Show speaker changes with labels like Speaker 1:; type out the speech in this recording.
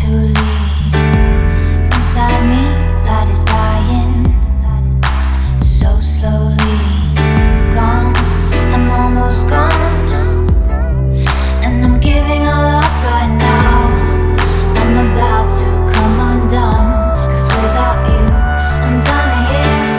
Speaker 1: to leave. Inside me, light is dying so slowly. Gone, I'm almost gone, and I'm giving all up right now. I'm about to come undone, cause without you, I'm done here.